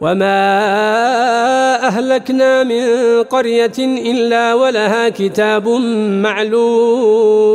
وما أهلكنا من قرية إلا ولها كتاب معلوم